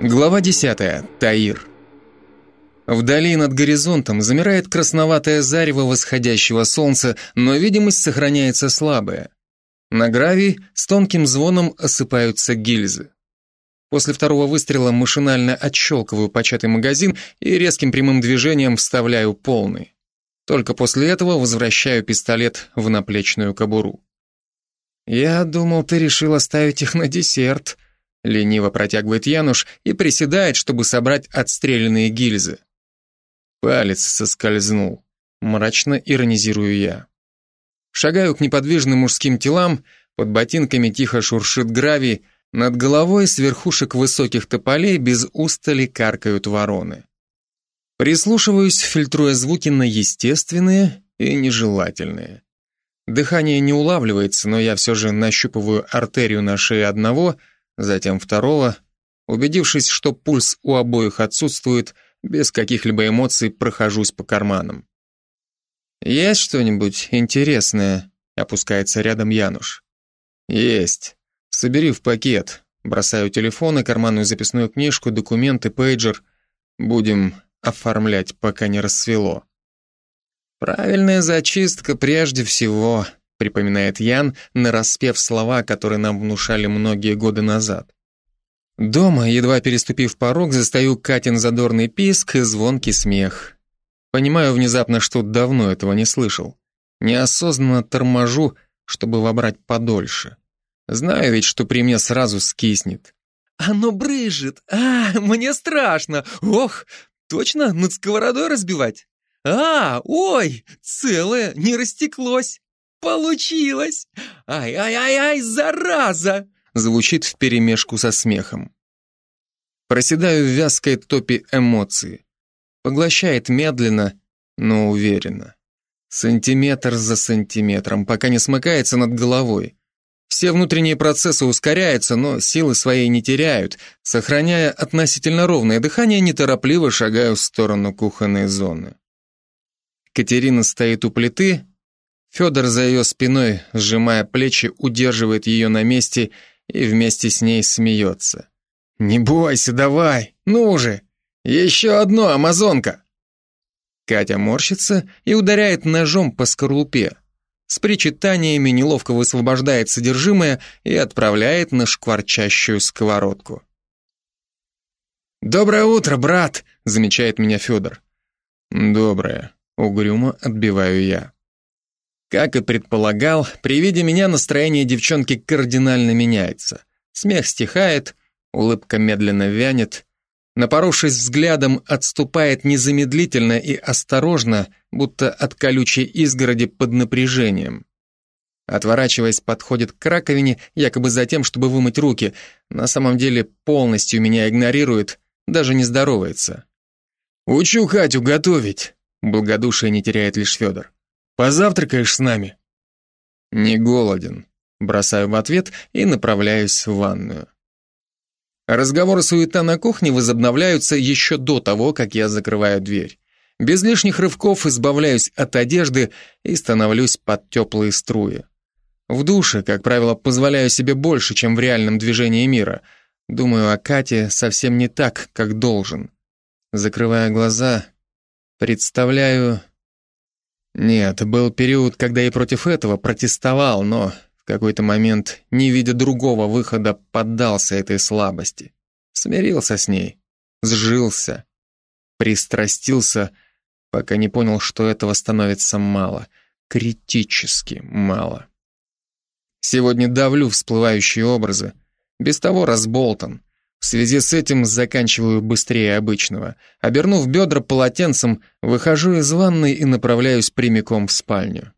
Глава 10. Таир. Вдали над горизонтом замирает красноватое зарево восходящего солнца, но видимость сохраняется слабая. На гравии с тонким звоном осыпаются гильзы. После второго выстрела машинально отщелкиваю початый магазин и резким прямым движением вставляю полный. Только после этого возвращаю пистолет в наплечную кобуру. «Я думал, ты решил оставить их на десерт», Лениво протягивает Януш и приседает, чтобы собрать отстрелянные гильзы. Палец соскользнул. Мрачно иронизирую я. Шагаю к неподвижным мужским телам, под ботинками тихо шуршит гравий, над головой с верхушек высоких тополей без устали каркают вороны. Прислушиваюсь, фильтруя звуки на естественные и нежелательные. Дыхание не улавливается, но я все же нащупываю артерию на шее одного — затем второго. Убедившись, что пульс у обоих отсутствует, без каких-либо эмоций прохожусь по карманам. «Есть что-нибудь интересное?» — опускается рядом Януш. «Есть. Собери в пакет. Бросаю телефон и карманную записную книжку, документы, пейджер. Будем оформлять, пока не рассвело». «Правильная зачистка прежде всего», припоминает Ян, нараспев слова, которые нам внушали многие годы назад. Дома, едва переступив порог, застаю Катин задорный писк и звонкий смех. Понимаю внезапно, что давно этого не слышал. Неосознанно торможу, чтобы вобрать подольше. Знаю ведь, что при мне сразу скиснет. «Оно брыжет! А, мне страшно! Ох, точно над сковородой разбивать? А, ой, целое, не растеклось!» Получилось! Ай-ай-ай-ай, зараза! Звучит вперемешку со смехом. Проседаю в вязкой топе эмоций. Поглощает медленно, но уверенно. Сантиметр за сантиметром, пока не смыкается над головой. Все внутренние процессы ускоряются, но силы своей не теряют. Сохраняя относительно ровное дыхание, неторопливо шагаю в сторону кухонной зоны. Катерина стоит у плиты, Федор за ее спиной, сжимая плечи, удерживает ее на месте и вместе с ней смеется. «Не бойся, давай, ну же! Еще одно, амазонка!» Катя морщится и ударяет ножом по скорлупе. С причитаниями неловко высвобождает содержимое и отправляет на шкварчащую сковородку. «Доброе утро, брат!» — замечает меня Федор. «Доброе», — угрюмо отбиваю я. Как и предполагал, при виде меня настроение девчонки кардинально меняется. Смех стихает, улыбка медленно вянет. Напоровшись взглядом, отступает незамедлительно и осторожно, будто от колючей изгороди под напряжением. Отворачиваясь, подходит к раковине, якобы за тем, чтобы вымыть руки. На самом деле полностью меня игнорирует, даже не здоровается. «Учу Катю готовить», — благодушие не теряет лишь Федор. Позавтракаешь с нами?» «Не голоден», — бросаю в ответ и направляюсь в ванную. Разговоры суета на кухне возобновляются еще до того, как я закрываю дверь. Без лишних рывков избавляюсь от одежды и становлюсь под теплые струи. В душе, как правило, позволяю себе больше, чем в реальном движении мира. Думаю о Кате совсем не так, как должен. Закрывая глаза, представляю нет, был период, когда я против этого протестовал, но в какой-то момент, не видя другого выхода, поддался этой слабости. Смирился с ней, сжился, пристрастился, пока не понял, что этого становится мало, критически мало. Сегодня давлю всплывающие образы, без того разболтан, в связи с этим заканчиваю быстрее обычного. Обернув бедра полотенцем, выхожу из ванной и направляюсь прямиком в спальню.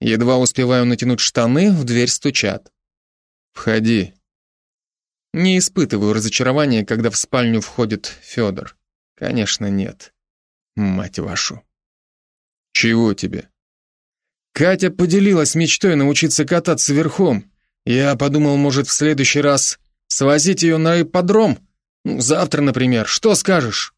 Едва успеваю натянуть штаны, в дверь стучат. «Входи». Не испытываю разочарования, когда в спальню входит Федор. Конечно, нет. Мать вашу. Чего тебе? Катя поделилась мечтой научиться кататься верхом. Я подумал, может, в следующий раз Свозить ее на ипподром? Ну, завтра, например. Что скажешь?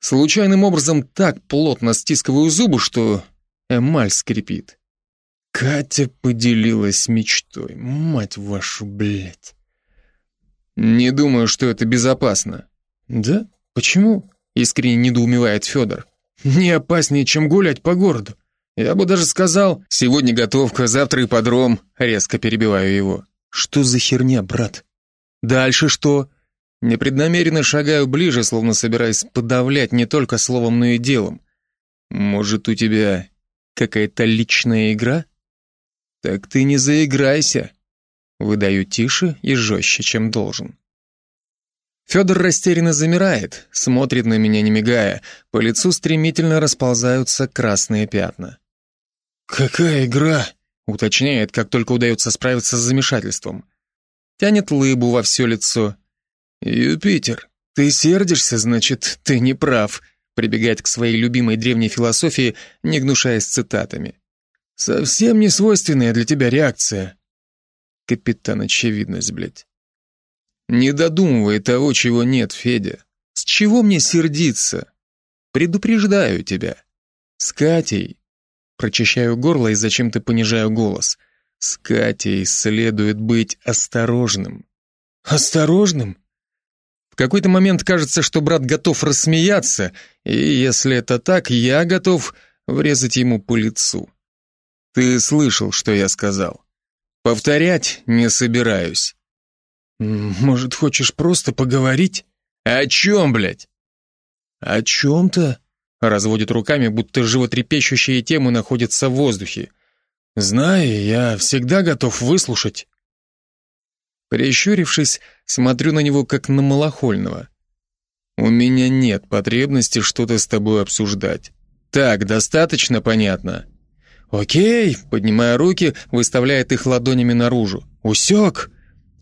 Случайным образом так плотно стискиваю зубы, что эмаль скрипит. Катя поделилась мечтой. Мать вашу, блядь. Не думаю, что это безопасно. Да? Почему? Искренне недоумевает Федор. Не опаснее, чем гулять по городу. Я бы даже сказал, сегодня готовка, завтра и подром. Резко перебиваю его. Что за херня, брат? Дальше что? Непреднамеренно шагаю ближе, словно собираясь подавлять не только словом, но и делом. Может, у тебя какая-то личная игра? Так ты не заиграйся. Выдаю тише и жестче, чем должен. Федор растерянно замирает, смотрит на меня, не мигая. По лицу стремительно расползаются красные пятна. «Какая игра?» — уточняет, как только удается справиться с замешательством. Тянет лыбу во все лицо. «Юпитер, ты сердишься, значит, ты не прав», прибегает к своей любимой древней философии, не гнушаясь цитатами. «Совсем не свойственная для тебя реакция». Капитан очевидность, блядь. Не додумывай того, чего нет, Федя. С чего мне сердиться? Предупреждаю тебя. С Катей. Прочищаю горло и зачем-то понижаю голос. С Катей следует быть осторожным. Осторожным? В какой-то момент кажется, что брат готов рассмеяться, и если это так, я готов врезать ему по лицу. Ты слышал, что я сказал. Повторять не собираюсь. «Может, хочешь просто поговорить?» «О чем, блядь?» «О чем-то?» Разводит руками, будто животрепещущие темы находятся в воздухе. «Знаю, я всегда готов выслушать». Прищурившись, смотрю на него, как на малохольного. «У меня нет потребности что-то с тобой обсуждать. Так, достаточно понятно?» «Окей», поднимая руки, выставляет их ладонями наружу. «Усек!»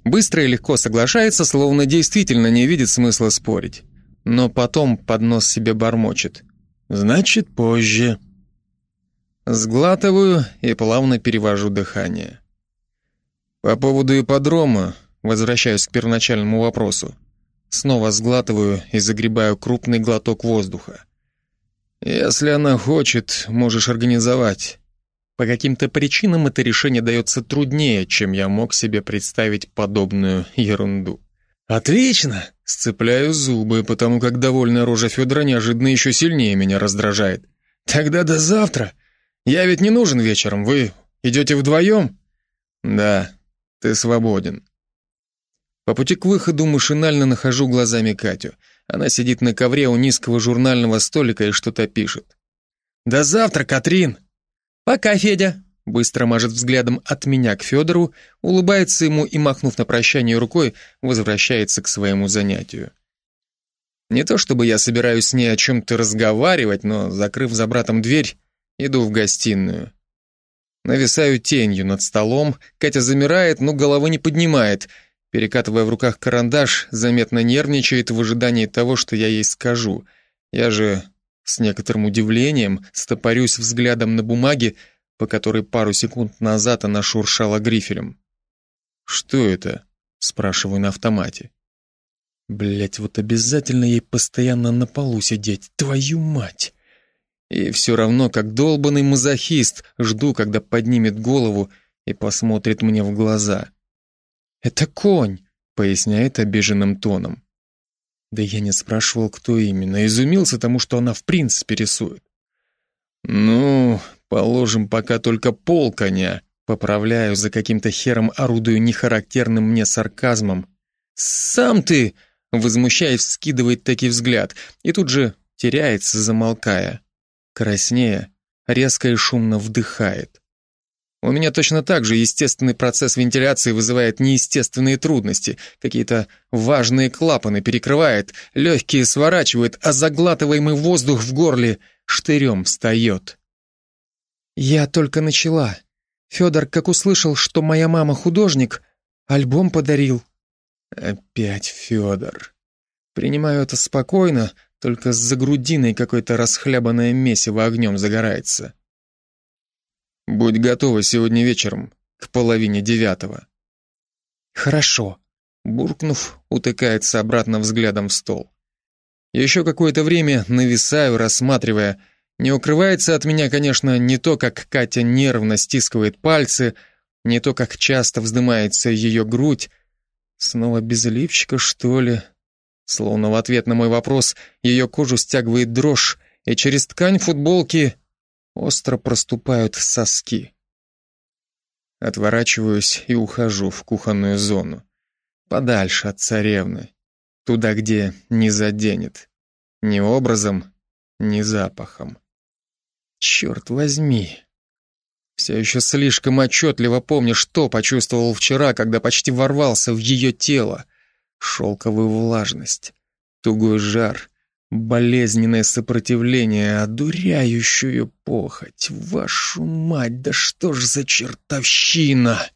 Быстро и легко соглашается, словно действительно не видит смысла спорить. Но потом под нос себе бормочет. «Значит, позже». Сглатываю и плавно перевожу дыхание. По поводу ипподрома возвращаюсь к первоначальному вопросу. Снова сглатываю и загребаю крупный глоток воздуха. Если она хочет, можешь организовать. По каким-то причинам это решение дается труднее, чем я мог себе представить подобную ерунду. «Отлично!» — сцепляю зубы, потому как довольная рожа Федора неожиданно еще сильнее меня раздражает. «Тогда до завтра! Я ведь не нужен вечером, вы идете вдвоем?» «Да, ты свободен». По пути к выходу машинально нахожу глазами Катю. Она сидит на ковре у низкого журнального столика и что-то пишет. «До завтра, Катрин!» «Пока, Федя!» Быстро мажет взглядом от меня к Федору, улыбается ему и, махнув на прощание рукой, возвращается к своему занятию. Не то чтобы я собираюсь с ней о чем-то разговаривать, но, закрыв за братом дверь, иду в гостиную. Нависаю тенью над столом, Катя замирает, но головы не поднимает. Перекатывая в руках карандаш, заметно нервничает в ожидании того, что я ей скажу. Я же с некоторым удивлением стопорюсь взглядом на бумаге, по которой пару секунд назад она шуршала грифелем. «Что это?» — спрашиваю на автомате. Блять, вот обязательно ей постоянно на полу сидеть, твою мать! И все равно, как долбанный мазохист, жду, когда поднимет голову и посмотрит мне в глаза. «Это конь», — поясняет обиженным тоном. Да я не спрашивал, кто именно. Изумился тому, что она в принципе рисует. Ну, положим, пока только пол коня. Поправляю, за каким-то хером орудую нехарактерным мне сарказмом. «Сам ты!» — возмущаясь, вскидывает таки взгляд, и тут же теряется, замолкая. Краснея, резко и шумно вдыхает. У меня точно так же естественный процесс вентиляции вызывает неестественные трудности. Какие-то важные клапаны перекрывает, легкие сворачивает, а заглатываемый воздух в горле штырем встает. Я только начала. Федор, как услышал, что моя мама художник, альбом подарил. Опять Федор. Принимаю это спокойно, только с загрудиной какое-то расхлябанное месиво огнем загорается. Будь готова сегодня вечером, к половине девятого. Хорошо. Буркнув, утыкается обратно взглядом в стол. Еще какое-то время нависаю, рассматривая. Не укрывается от меня, конечно, не то, как Катя нервно стискивает пальцы, не то, как часто вздымается ее грудь, Снова без лифчика, что ли? Словно в ответ на мой вопрос ее кожу стягивает дрожь, и через ткань футболки остро проступают соски. Отворачиваюсь и ухожу в кухонную зону. Подальше от царевны. Туда, где не заденет. Ни образом, ни запахом. Черт возьми. Все еще слишком отчетливо помню, что почувствовал вчера, когда почти ворвался в ее тело. Шелковую влажность, тугой жар, болезненное сопротивление, одуряющую похоть. Вашу мать, да что ж за чертовщина!